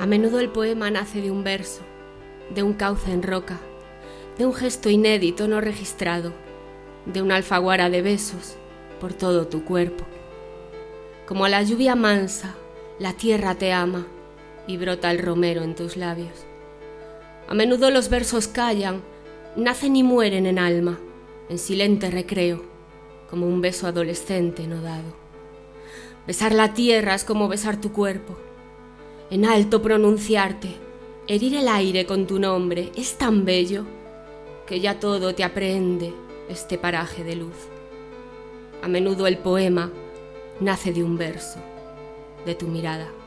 A menudo el poema nace de un verso, de un cauce en roca, de un gesto inédito no registrado, de una alfaguara de besos por todo tu cuerpo. Como a la lluvia mansa, la tierra te ama y brota el romero en tus labios. A menudo los versos callan, nacen y mueren en alma, en silente recreo, como un beso adolescente no dado. Besar la tierra es como besar tu cuerpo en alto pronunciarte, herir el aire con tu nombre, es tan bello que ya todo te aprende este paraje de luz. A menudo el poema nace de un verso, de tu mirada.